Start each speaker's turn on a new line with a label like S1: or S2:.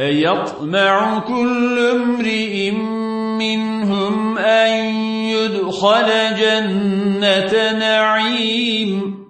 S1: أيطمع كل امرئ منهم أن يدخل جنة نعيم